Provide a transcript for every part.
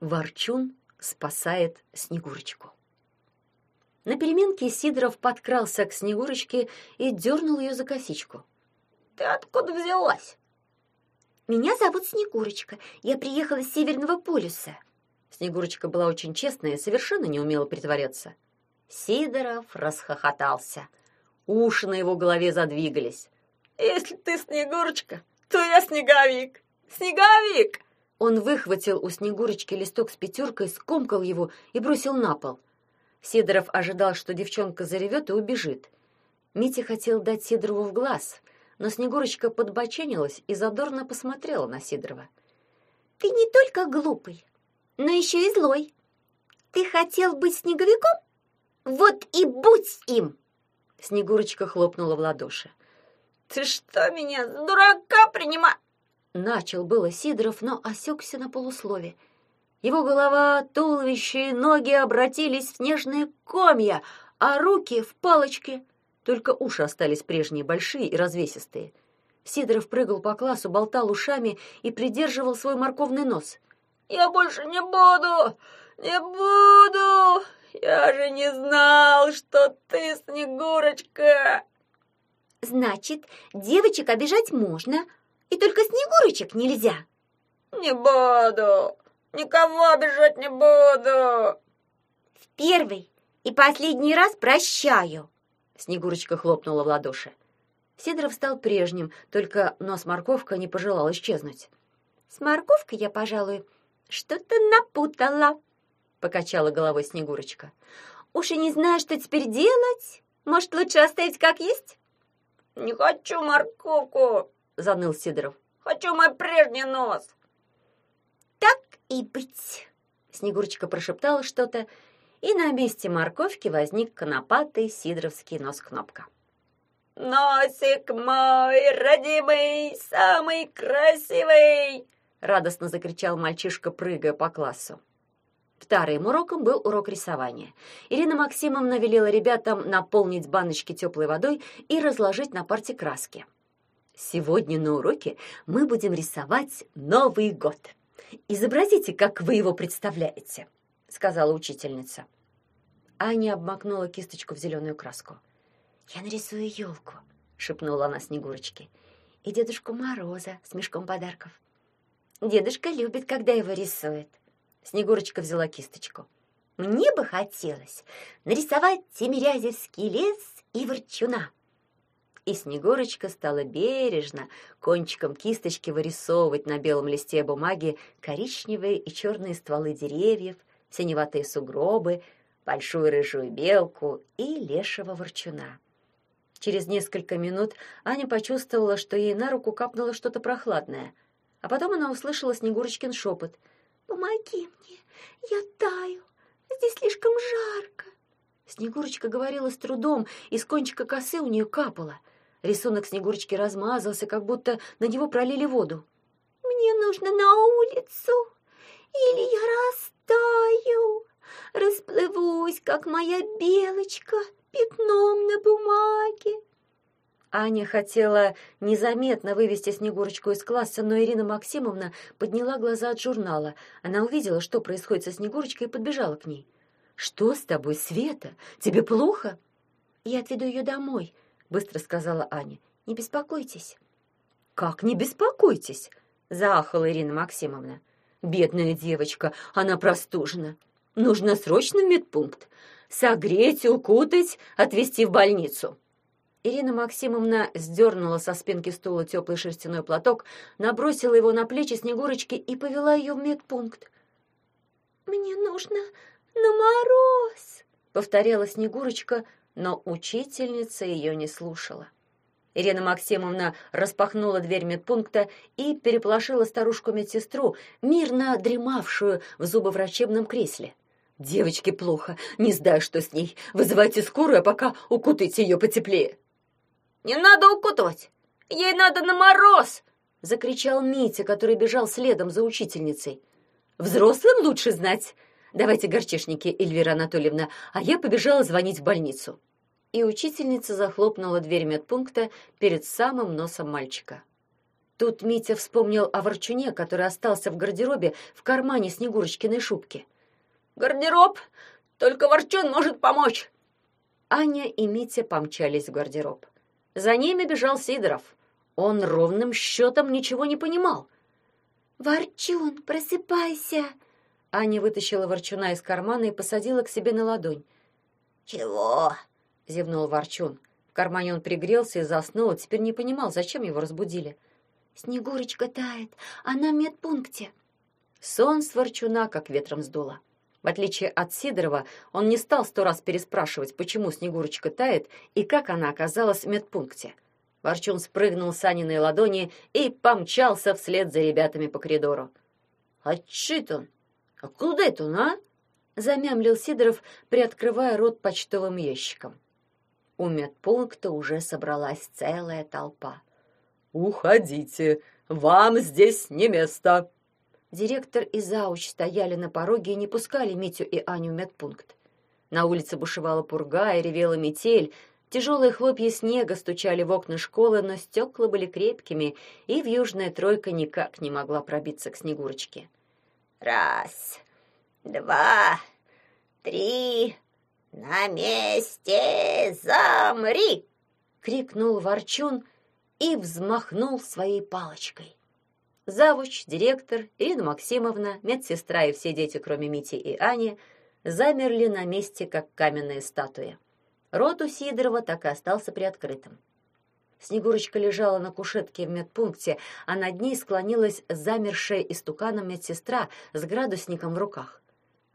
Ворчун спасает Снегурочку. На переменке Сидоров подкрался к Снегурочке и дернул ее за косичку. «Ты откуда взялась?» «Меня зовут Снегурочка. Я приехала с Северного полюса». Снегурочка была очень честная и совершенно не умела притворяться. Сидоров расхохотался. Уши на его голове задвигались. «Если ты Снегурочка, то я Снеговик! Снеговик!» Он выхватил у Снегурочки листок с пятеркой, скомкал его и бросил на пол. Сидоров ожидал, что девчонка заревет и убежит. Митя хотел дать Сидорову в глаз, но Снегурочка подбоченилась и задорно посмотрела на Сидорова. «Ты не только глупый, но еще и злой. Ты хотел быть снеговиком? Вот и будь им!» Снегурочка хлопнула в ладоши. «Ты что меня дурака принимаешь?» Начал было Сидоров, но осекся на полуслове. Его голова, туловище и ноги обратились в снежные комья, а руки — в палочки. Только уши остались прежние, большие и развесистые. Сидоров прыгал по классу, болтал ушами и придерживал свой морковный нос. «Я больше не буду! Не буду! Я же не знал, что ты Снегурочка!» «Значит, девочек обижать можно, и только Снегурочек нельзя!» «Не буду! Никого обижать не буду!» «В первый и последний раз прощаю!» Снегурочка хлопнула в ладоши. Сидоров стал прежним, только нос-морковка не пожелал исчезнуть. «С морковкой я, пожалуй, что-то напутала», — покачала головой Снегурочка. «Уж и не знаю, что теперь делать. Может, лучше оставить как есть?» «Не хочу морковку», — заныл Сидоров. «Хочу мой прежний нос». «Так и быть», — Снегурочка прошептала что-то, и на месте морковки возник конопатый сидоровский нос-кнопка. «Носик мой, родимый, самый красивый!» — радостно закричал мальчишка, прыгая по классу. Вторым уроком был урок рисования. Ирина Максимовна велела ребятам наполнить баночки теплой водой и разложить на парте краски. «Сегодня на уроке мы будем рисовать Новый год. Изобразите, как вы его представляете», — сказала учительница. Аня обмакнула кисточку в зеленую краску. «Я нарисую елку», — шепнула она Снегурочке, «и Дедушку Мороза с мешком подарков. Дедушка любит, когда его рисуют». Снегурочка взяла кисточку. «Мне бы хотелось нарисовать Тимирязевский лес и ворчуна». И Снегурочка стала бережно кончиком кисточки вырисовывать на белом листе бумаги коричневые и черные стволы деревьев, синеватые сугробы, большую рыжую белку и лешего ворчуна. Через несколько минут Аня почувствовала, что ей на руку капнуло что-то прохладное, а потом она услышала Снегурочкин шепот. «Помоги мне, я таю, здесь слишком жарко». Снегурочка говорила с трудом, и с кончика косы у нее капало. Рисунок Снегурочки размазался, как будто на него пролили воду. «Мне нужно на улицу, или я растаю, расплывусь, как моя белочка, пятном на бумаге». Аня хотела незаметно вывести Снегурочку из класса, но Ирина Максимовна подняла глаза от журнала. Она увидела, что происходит со Снегурочкой, и подбежала к ней. «Что с тобой, Света? Тебе плохо?» «Я отведу ее домой», — быстро сказала Аня. «Не беспокойтесь». «Как не беспокойтесь?» — заахала Ирина Максимовна. «Бедная девочка, она простужена. Нужно срочно в медпункт. Согреть, укутать, отвезти в больницу». Ирина Максимовна сдернула со спинки стула теплый шерстяной платок, набросила его на плечи Снегурочки и повела ее в медпункт. «Мне нужно на мороз», — повторяла Снегурочка, но учительница ее не слушала. Ирина Максимовна распахнула дверь медпункта и переполошила старушку-медсестру, мирно дремавшую в зубоврачебном кресле. «Девочке плохо, не знаю, что с ней. Вызывайте скорую, а пока укутайте ее потеплее». «Не надо укутывать! Ей надо на мороз!» — закричал Митя, который бежал следом за учительницей. «Взрослым лучше знать. Давайте горчишники, Эльвира Анатольевна, а я побежала звонить в больницу». И учительница захлопнула дверь медпункта перед самым носом мальчика. Тут Митя вспомнил о ворчуне, который остался в гардеробе в кармане Снегурочкиной шубки. «Гардероб! Только ворчун может помочь!» Аня и Митя помчались в гардероб. За ними бежал Сидоров. Он ровным счетом ничего не понимал. «Ворчун, просыпайся!» Аня вытащила ворчуна из кармана и посадила к себе на ладонь. «Чего?» — зевнул ворчун. В кармане он пригрелся и заснул, а теперь не понимал, зачем его разбудили. «Снегурочка тает, она в медпункте». Сон с ворчуна как ветром сдуло. В отличие от Сидорова, он не стал сто раз переспрашивать, почему Снегурочка тает и как она оказалась в медпункте. Ворчун спрыгнул с Аниной ладони и помчался вслед за ребятами по коридору. «А чит он? А куда это он, а?» замямлил Сидоров, приоткрывая рот почтовым ящиком. У медпункта уже собралась целая толпа. «Уходите! Вам здесь не место!» Директор и зауч стояли на пороге и не пускали Митю и Аню в медпункт. На улице бушевала пурга и ревела метель, Тяжелые хлопья снега стучали в окна школы, но стекла были крепкими, и вьюжная тройка никак не могла пробиться к Снегурочке. «Раз, два, три, на месте замри!» — крикнул Ворчун и взмахнул своей палочкой. Завуч, директор, Ирина Максимовна, медсестра и все дети, кроме Мити и Ани, замерли на месте, как каменные статуи. Рот у Сидорова так и остался приоткрытым. Снегурочка лежала на кушетке в медпункте, а над ней склонилась замершая истуканом медсестра с градусником в руках.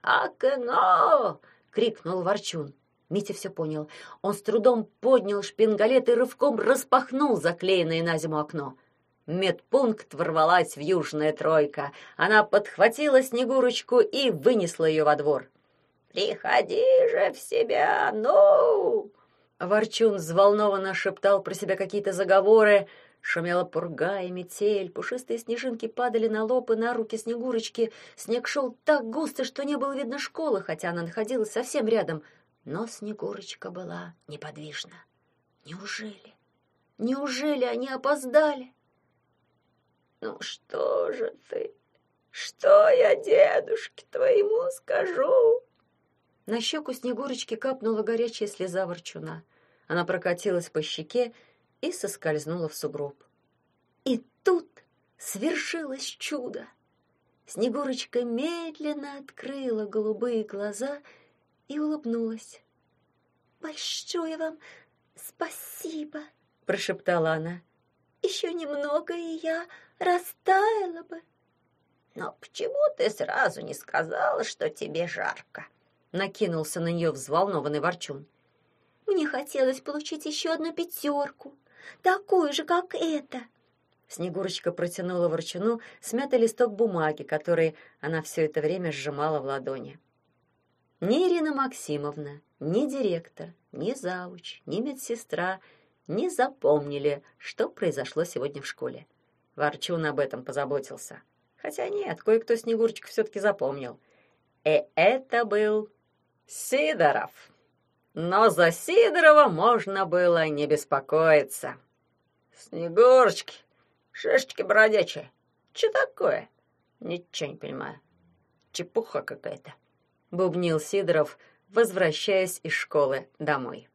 «Окно!» — крикнул Ворчун. Митя все понял. Он с трудом поднял шпингалет и рывком распахнул заклеенное на зиму окно. Медпункт ворвалась в южная тройка. Она подхватила Снегурочку и вынесла ее во двор. Приходи же в себя, ну!» Ворчун взволнованно шептал про себя какие-то заговоры. Шумела пурга и метель, пушистые снежинки падали на лоб и на руки Снегурочки. Снег шел так густо, что не было видно школы, хотя она находилась совсем рядом. Но Снегурочка была неподвижна. Неужели? Неужели они опоздали? «Ну что же ты? Что я дедушке твоему скажу?» На щеку Снегурочки капнула горячая слеза ворчуна. Она прокатилась по щеке и соскользнула в сугроб. И тут свершилось чудо. Снегурочка медленно открыла голубые глаза и улыбнулась. «Большое вам спасибо!» — прошептала она. «Еще немного, и я растаяла бы». «Но почему ты сразу не сказала, что тебе жарко?» накинулся на нее взволнованный ворчун. Мне хотелось получить еще одну пятерку, такую же, как эта. Снегурочка протянула ворчуну смятый листок бумаги, который она все это время сжимала в ладони. Ни Ирина Максимовна, ни директор, ни завуч, ни медсестра не запомнили, что произошло сегодня в школе. Ворчун об этом позаботился. Хотя нет, кое-кто Снегурочку все-таки запомнил. И это был Сидоров. Но за Сидорова можно было не беспокоиться. Снегурочки, шишечки бродячие. Че такое? Ничего не понимаю. Чепуха какая-то. Бубнил Сидоров, возвращаясь из школы домой.